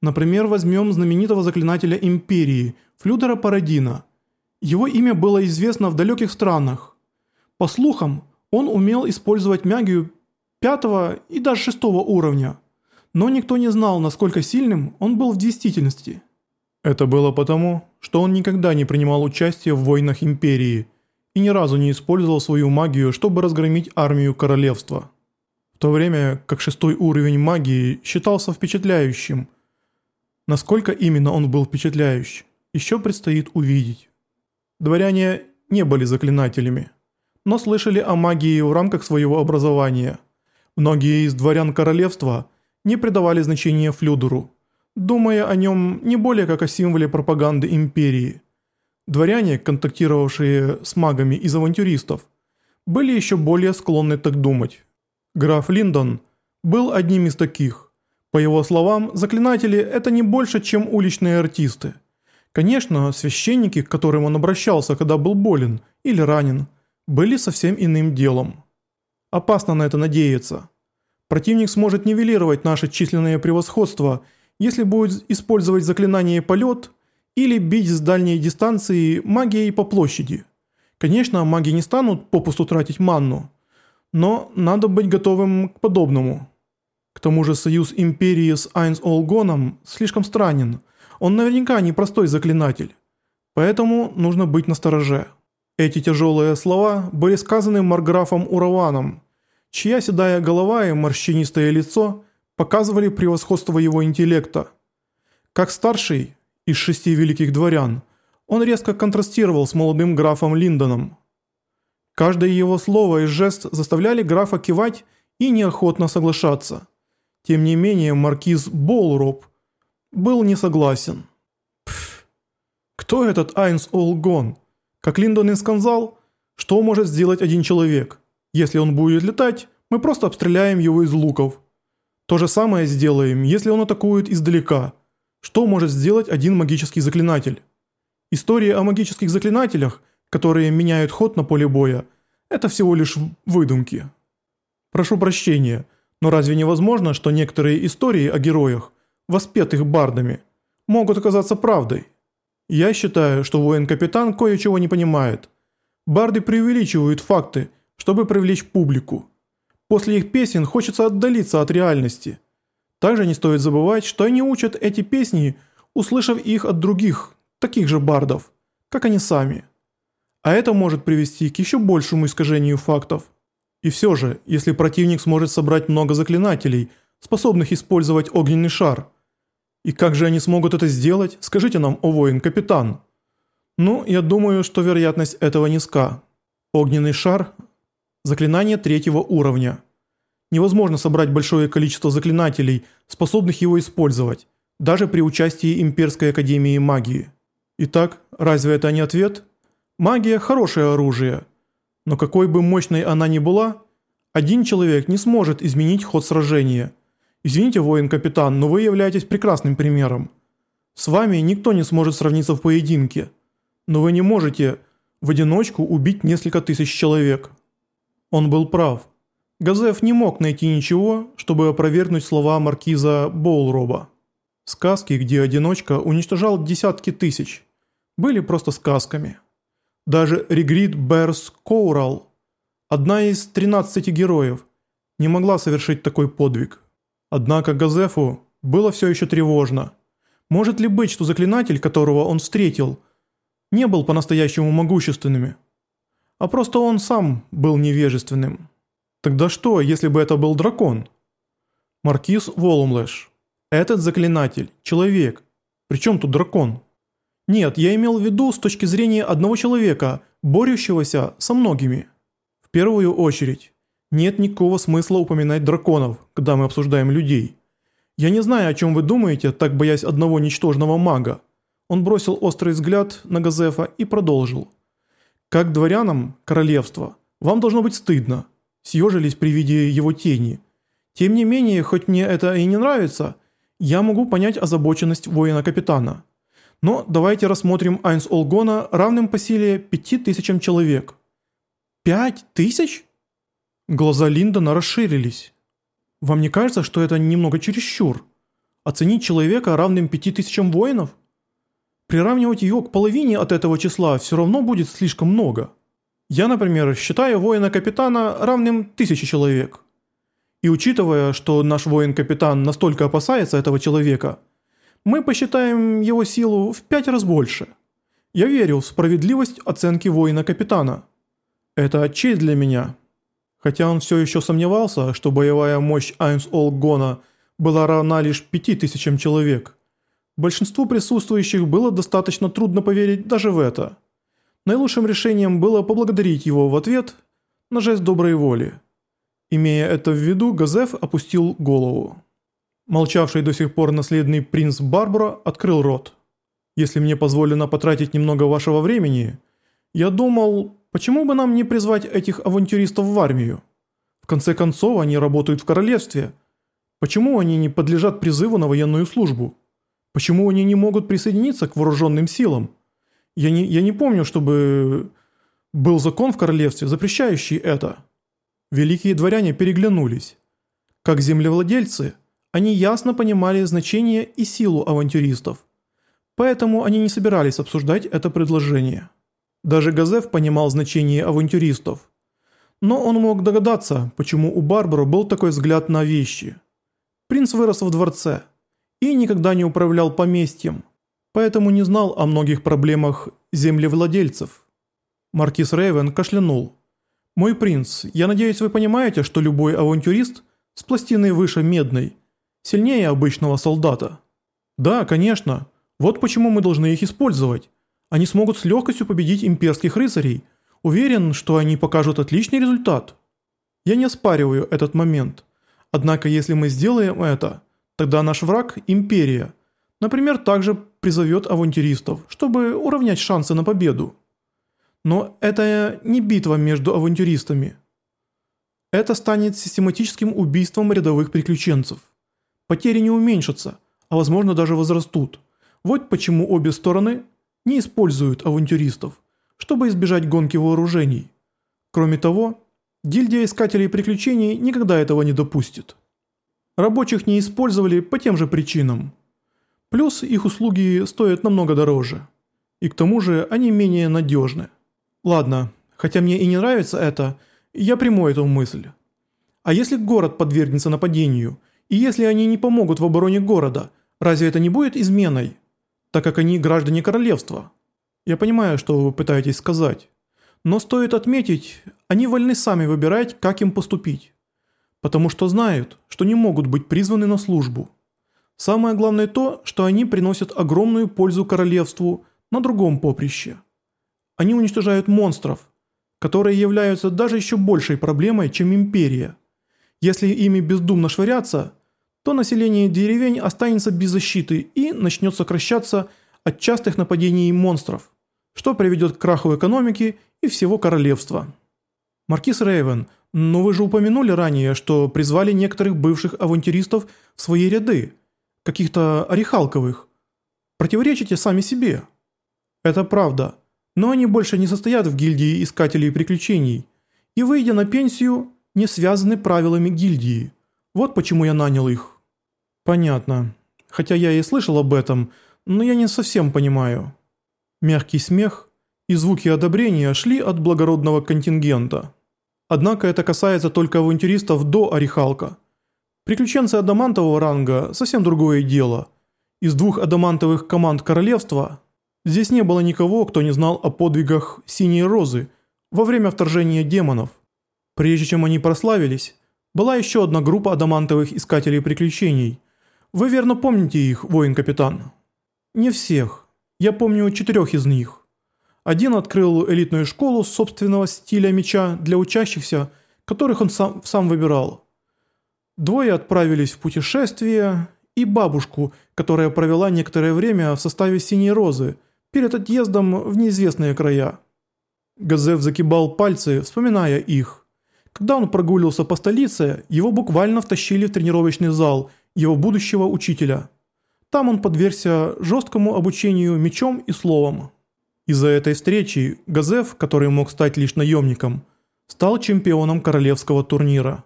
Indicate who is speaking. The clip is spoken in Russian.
Speaker 1: Например, возьмем знаменитого заклинателя Империи, Флюдера Парадина. Его имя было известно в далеких странах. По слухам, он умел использовать магию пятого и даже шестого уровня. Но никто не знал, насколько сильным он был в действительности. Это было потому, что он никогда не принимал участие в войнах Империи и ни разу не использовал свою магию, чтобы разгромить армию королевства. В то время как шестой уровень магии считался впечатляющим – Насколько именно он был впечатляющий, еще предстоит увидеть. Дворяне не были заклинателями, но слышали о магии в рамках своего образования. Многие из дворян королевства не придавали значения Флюдеру, думая о нем не более как о символе пропаганды империи. Дворяне, контактировавшие с магами из авантюристов, были еще более склонны так думать. Граф Линдон был одним из таких. По его словам, заклинатели – это не больше, чем уличные артисты. Конечно, священники, к которым он обращался, когда был болен или ранен, были совсем иным делом. Опасно на это надеяться. Противник сможет нивелировать наше численное превосходство, если будет использовать заклинание «полет» или бить с дальней дистанции магией по площади. Конечно, маги не станут попусту тратить манну, но надо быть готовым к подобному. К тому же союз Империи с Айнс Олгоном слишком странен. Он наверняка не простой заклинатель. Поэтому нужно быть настороже. Эти тяжелые слова были сказаны Марграфом Ураваном, чья седая голова и морщинистое лицо показывали превосходство его интеллекта. Как старший из шести великих дворян, он резко контрастировал с молодым графом Линдоном. Каждое его слово и жест заставляли графа кивать и неохотно соглашаться. Тем не менее, маркиз Болроп был не согласен. Пф, кто этот Айнс Олгон? Как Линдон и сказал, что может сделать один человек? Если он будет летать, мы просто обстреляем его из луков. То же самое сделаем, если он атакует издалека. Что может сделать один магический заклинатель? Истории о магических заклинателях, которые меняют ход на поле боя, это всего лишь выдумки. Прошу прощения, но разве невозможно, что некоторые истории о героях, воспетых бардами, могут оказаться правдой? Я считаю, что воин-капитан кое-чего не понимает. Барды преувеличивают факты, чтобы привлечь публику. После их песен хочется отдалиться от реальности. Также не стоит забывать, что они учат эти песни, услышав их от других, таких же бардов, как они сами. А это может привести к еще большему искажению фактов. И все же, если противник сможет собрать много заклинателей, способных использовать огненный шар. И как же они смогут это сделать, скажите нам, о воин-капитан. Ну, я думаю, что вероятность этого низка. Огненный шар – заклинание третьего уровня. Невозможно собрать большое количество заклинателей, способных его использовать, даже при участии Имперской Академии Магии. Итак, разве это не ответ? Магия – хорошее оружие – но какой бы мощной она ни была, один человек не сможет изменить ход сражения. Извините, воин-капитан, но вы являетесь прекрасным примером. С вами никто не сможет сравниться в поединке. Но вы не можете в одиночку убить несколько тысяч человек. Он был прав. Газеф не мог найти ничего, чтобы опровергнуть слова маркиза Боулроба. Сказки, где одиночка уничтожал десятки тысяч, были просто сказками. Даже Ригрид Берс Коурал, одна из 13 героев, не могла совершить такой подвиг. Однако Газефу было все еще тревожно. Может ли быть, что заклинатель, которого он встретил, не был по-настоящему могущественным, а просто он сам был невежественным? Тогда что, если бы это был дракон? Маркиз Волумлэш. Этот заклинатель – человек. Причем тут дракон? Нет, я имел в виду с точки зрения одного человека, борющегося со многими. В первую очередь, нет никакого смысла упоминать драконов, когда мы обсуждаем людей. Я не знаю, о чем вы думаете, так боясь одного ничтожного мага. Он бросил острый взгляд на Газефа и продолжил. Как дворянам королевства, вам должно быть стыдно. Съежились при виде его тени. Тем не менее, хоть мне это и не нравится, я могу понять озабоченность воина-капитана. Но давайте рассмотрим Айнс Олгона равным по силе пяти тысячам человек. Пять тысяч? Глаза Линдона расширились. Вам не кажется, что это немного чересчур? Оценить человека равным пяти тысячам воинов? Приравнивать его к половине от этого числа все равно будет слишком много. Я, например, считаю воина-капитана равным тысяче человек. И учитывая, что наш воин-капитан настолько опасается этого человека, мы посчитаем его силу в пять раз больше. Я верю в справедливость оценки воина-капитана. Это честь для меня. Хотя он все еще сомневался, что боевая мощь Айнс Олгона была равна лишь пяти тысячам человек. Большинству присутствующих было достаточно трудно поверить даже в это. Наилучшим решением было поблагодарить его в ответ на жест доброй воли. Имея это в виду, Газеф опустил голову. Молчавший до сих пор наследный принц Барбара открыл рот. «Если мне позволено потратить немного вашего времени, я думал, почему бы нам не призвать этих авантюристов в армию? В конце концов, они работают в королевстве. Почему они не подлежат призыву на военную службу? Почему они не могут присоединиться к вооруженным силам? Я не, я не помню, чтобы был закон в королевстве, запрещающий это». Великие дворяне переглянулись. Как землевладельцы, они ясно понимали значение и силу авантюристов. Поэтому они не собирались обсуждать это предложение. Даже Газеф понимал значение авантюристов. Но он мог догадаться, почему у Барбара был такой взгляд на вещи. Принц вырос в дворце и никогда не управлял поместьем, поэтому не знал о многих проблемах землевладельцев. Маркиз Рейвен кашлянул. «Мой принц, я надеюсь, вы понимаете, что любой авантюрист с пластиной выше медной сильнее обычного солдата». «Да, конечно. Вот почему мы должны их использовать. Они смогут с легкостью победить имперских рыцарей. Уверен, что они покажут отличный результат». Я не оспариваю этот момент. Однако, если мы сделаем это, тогда наш враг – империя. Например, также призовет авантюристов, чтобы уравнять шансы на победу. Но это не битва между авантюристами. Это станет систематическим убийством рядовых приключенцев. Потери не уменьшатся, а возможно даже возрастут. Вот почему обе стороны не используют авантюристов, чтобы избежать гонки вооружений. Кроме того, гильдия искателей приключений никогда этого не допустит. Рабочих не использовали по тем же причинам. Плюс их услуги стоят намного дороже. И к тому же они менее надежны. Ладно, хотя мне и не нравится это, я приму эту мысль. А если город подвергнется нападению, и если они не помогут в обороне города, разве это не будет изменой? Так как они граждане королевства. Я понимаю, что вы пытаетесь сказать. Но стоит отметить, они вольны сами выбирать, как им поступить. Потому что знают, что не могут быть призваны на службу. Самое главное то, что они приносят огромную пользу королевству на другом поприще. Они уничтожают монстров, которые являются даже еще большей проблемой, чем империя. Если ими бездумно швыряться, то население деревень останется без защиты и начнет сокращаться от частых нападений монстров, что приведет к краху экономики и всего королевства. Маркиз Рейвен, но вы же упомянули ранее, что призвали некоторых бывших авантюристов в свои ряды, каких-то орехалковых. Противоречите сами себе. Это правда но они больше не состоят в гильдии искателей приключений и, выйдя на пенсию, не связаны правилами гильдии. Вот почему я нанял их». «Понятно. Хотя я и слышал об этом, но я не совсем понимаю». Мягкий смех и звуки одобрения шли от благородного контингента. Однако это касается только авантюристов до Орехалка. Приключенцы адамантового ранга – совсем другое дело. Из двух адамантовых команд королевства Здесь не было никого, кто не знал о подвигах Синей Розы во время вторжения демонов. Прежде чем они прославились, была еще одна группа адамантовых искателей приключений. Вы верно помните их, воин-капитан? Не всех. Я помню четырех из них. Один открыл элитную школу собственного стиля меча для учащихся, которых он сам, сам выбирал. Двое отправились в путешествие, и бабушку, которая провела некоторое время в составе Синей Розы – перед отъездом в неизвестные края. Газев закибал пальцы, вспоминая их. Когда он прогуливался по столице, его буквально втащили в тренировочный зал его будущего учителя. Там он подвергся жесткому обучению мечом и словом. Из-за этой встречи Газев, который мог стать лишь наемником, стал чемпионом королевского турнира.